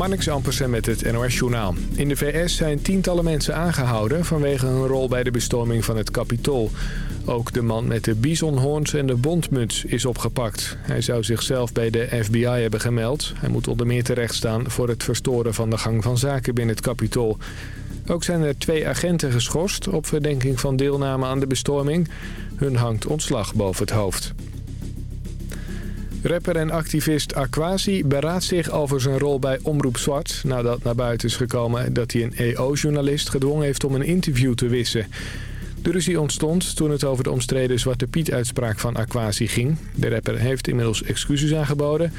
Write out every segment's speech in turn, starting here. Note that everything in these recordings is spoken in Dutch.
Marnix Ampersen met het NOS-journaal. In de VS zijn tientallen mensen aangehouden vanwege hun rol bij de bestorming van het Capitool. Ook de man met de bisonhoorns en de bondmuts is opgepakt. Hij zou zichzelf bij de FBI hebben gemeld. Hij moet onder meer terechtstaan voor het verstoren van de gang van zaken binnen het Capitool. Ook zijn er twee agenten geschorst op verdenking van deelname aan de bestorming. Hun hangt ontslag boven het hoofd. Rapper en activist Aquasi beraadt zich over zijn rol bij Omroep Zwart... nadat naar buiten is gekomen dat hij een EO-journalist gedwongen heeft om een interview te wissen. De ruzie ontstond toen het over de omstreden Zwarte Piet-uitspraak van Aquasi ging. De rapper heeft inmiddels excuses aangeboden...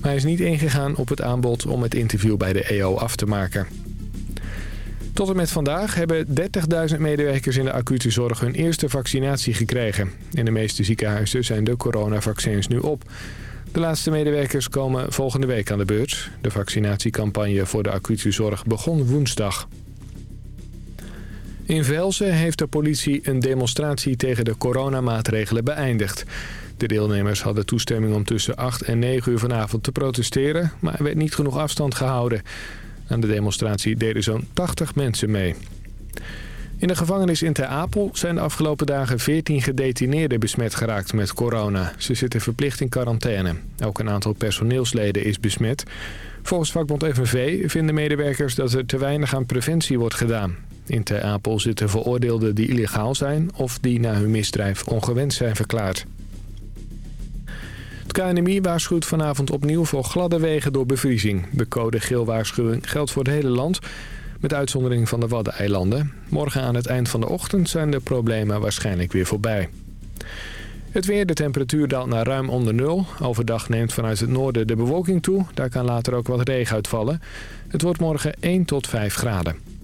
maar is niet ingegaan op het aanbod om het interview bij de EO af te maken. Tot en met vandaag hebben 30.000 medewerkers in de acute zorg hun eerste vaccinatie gekregen. In de meeste ziekenhuizen zijn de coronavaccins nu op. De laatste medewerkers komen volgende week aan de beurt. De vaccinatiecampagne voor de acute zorg begon woensdag. In Velsen heeft de politie een demonstratie tegen de coronamaatregelen beëindigd. De deelnemers hadden toestemming om tussen 8 en 9 uur vanavond te protesteren... maar er werd niet genoeg afstand gehouden. Aan de demonstratie deden zo'n 80 mensen mee. In de gevangenis in Ter Apel zijn de afgelopen dagen 14 gedetineerden besmet geraakt met corona. Ze zitten verplicht in quarantaine. Ook een aantal personeelsleden is besmet. Volgens vakbond FNV vinden medewerkers dat er te weinig aan preventie wordt gedaan. In Ter Apel zitten veroordeelden die illegaal zijn of die na hun misdrijf ongewenst zijn verklaard. Het KNMI waarschuwt vanavond opnieuw voor gladde wegen door bevriezing. De code geel waarschuwing geldt voor het hele land, met uitzondering van de Waddeneilanden. Morgen aan het eind van de ochtend zijn de problemen waarschijnlijk weer voorbij. Het weer, de temperatuur daalt naar ruim onder nul. Overdag neemt vanuit het noorden de bewolking toe. Daar kan later ook wat regen uitvallen. Het wordt morgen 1 tot 5 graden.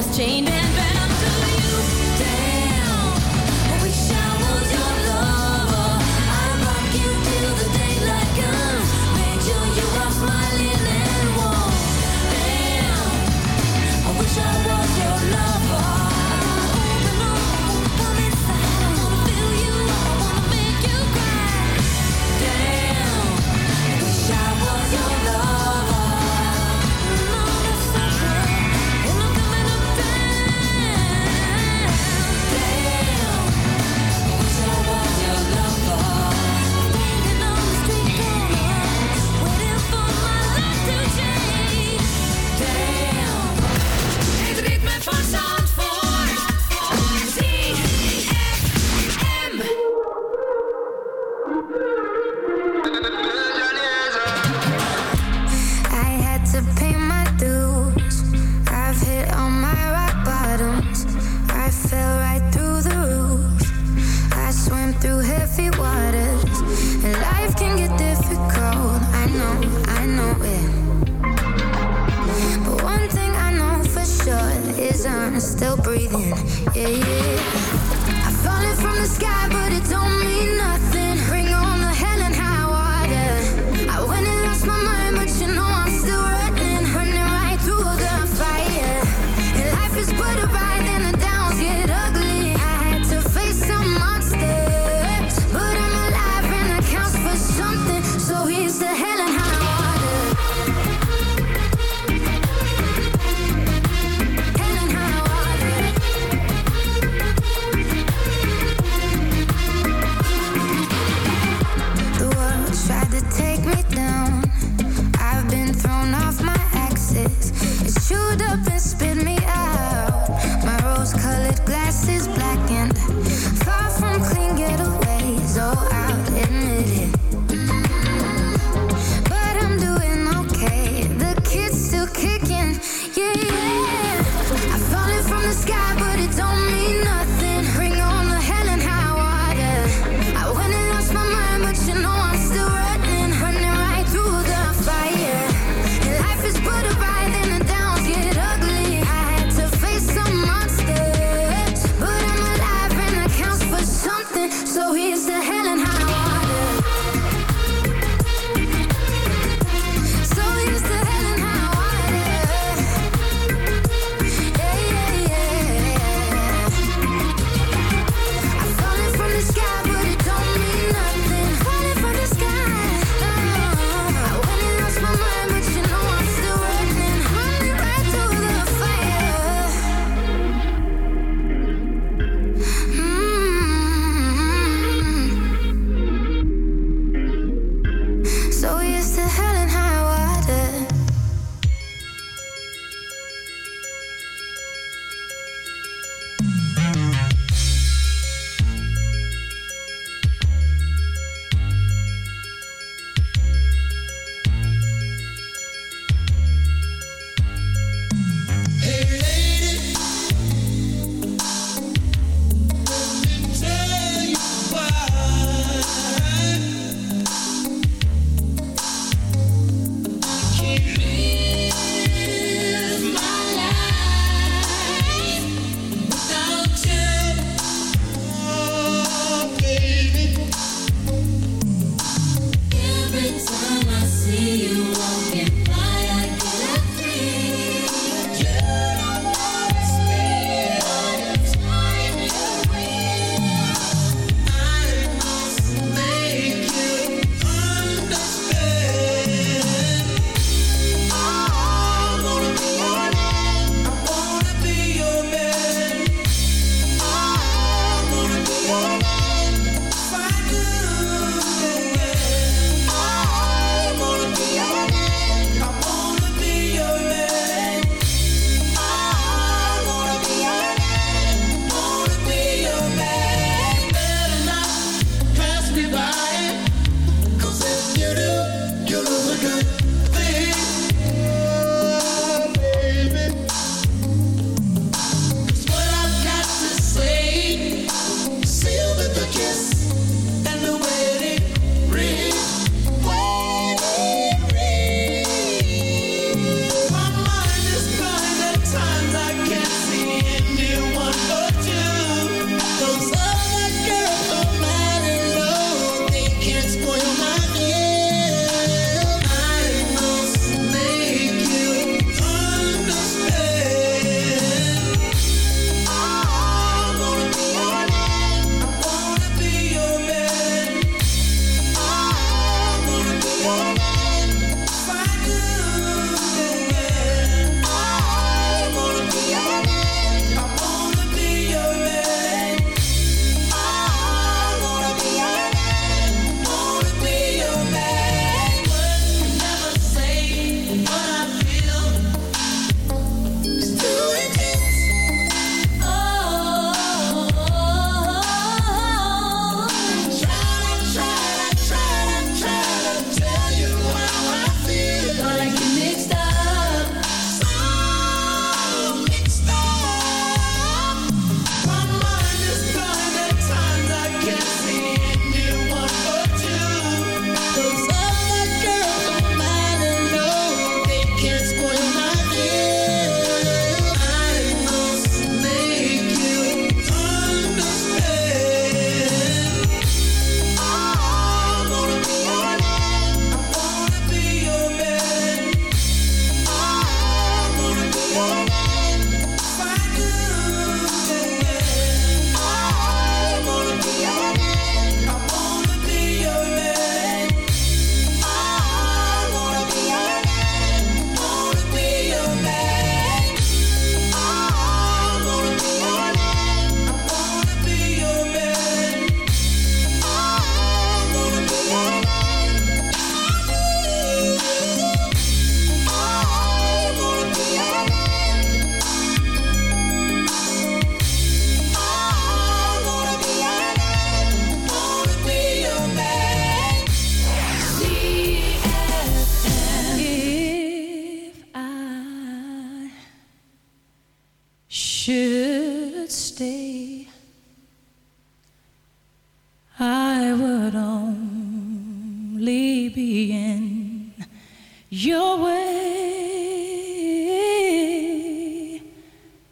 has chained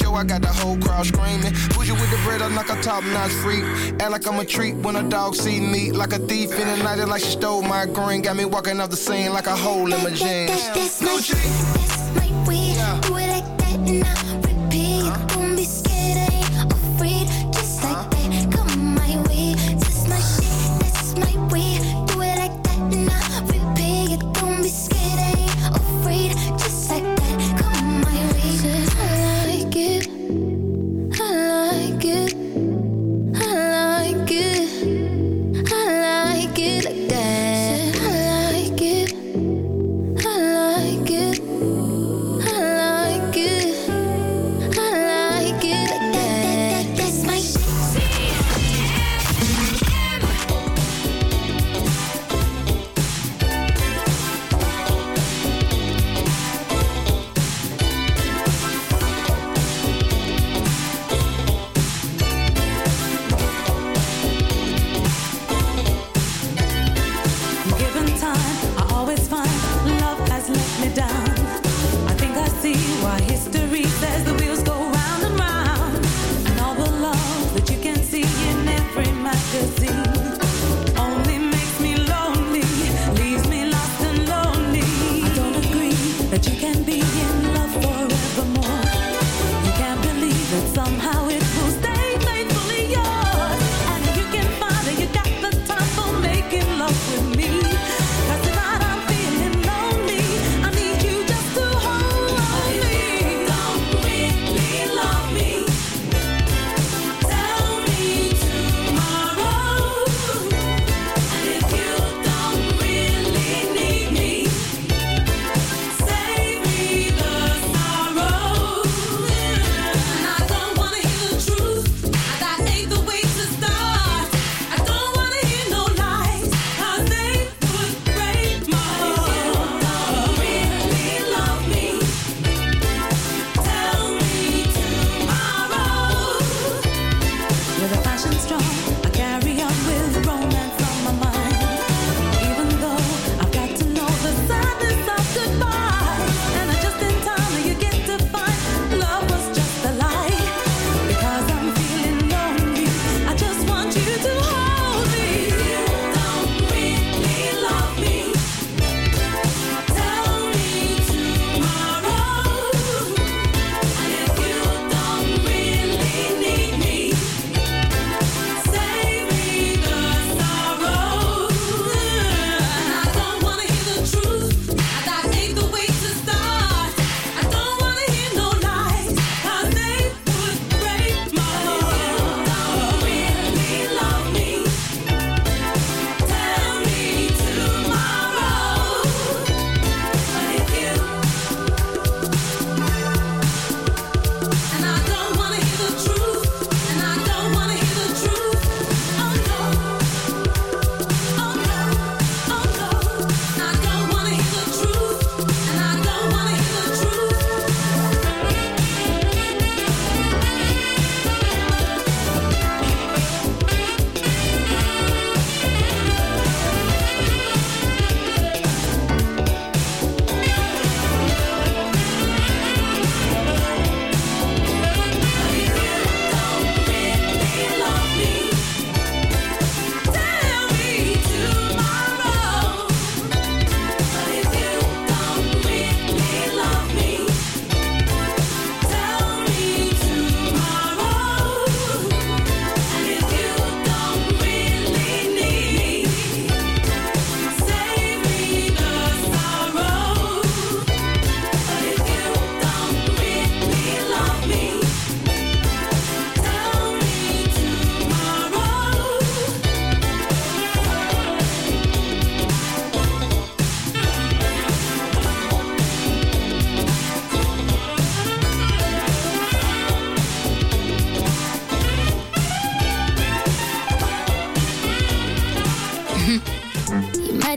show, I got the whole crowd screaming. Bougie with the bread, I'm like a top notch freak. Act like I'm a treat when a dog see me. Like a thief in the night, like she stole my green. Got me walking off the scene like a hole in my jeans.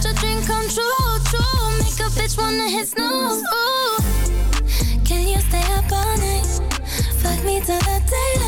Such a dream come true, true. Make a bitch wanna hit snooze. Can you stay up all night? Fuck me till the daylight.